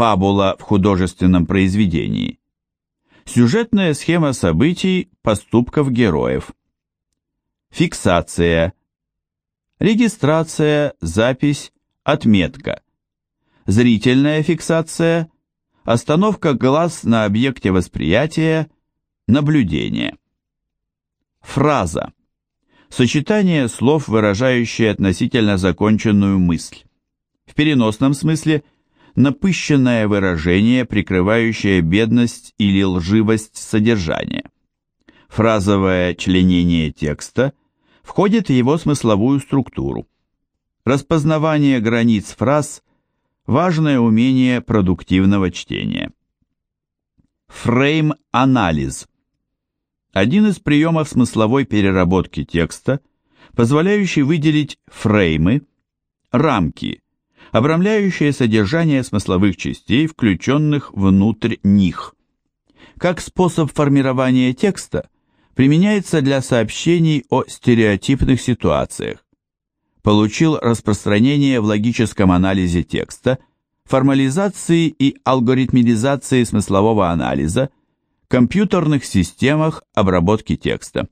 Фабула в художественном произведении. Сюжетная схема событий, поступков героев. Фиксация. Регистрация, запись, отметка. Зрительная фиксация. Остановка глаз на объекте восприятия, наблюдение. Фраза. Сочетание слов, выражающее относительно законченную мысль. В переносном смысле напыщенное выражение, прикрывающее бедность или лживость содержания. Фразовое членение текста входит в его смысловую структуру. Распознавание границ фраз – важное умение продуктивного чтения. Фрейм-анализ – один из приемов смысловой переработки текста, позволяющий выделить фреймы, рамки, обрамляющие содержание смысловых частей, включенных внутрь них. Как способ формирования текста применяется для сообщений о стереотипных ситуациях. Получил распространение в логическом анализе текста, формализации и алгоритмизации смыслового анализа, компьютерных системах обработки текста.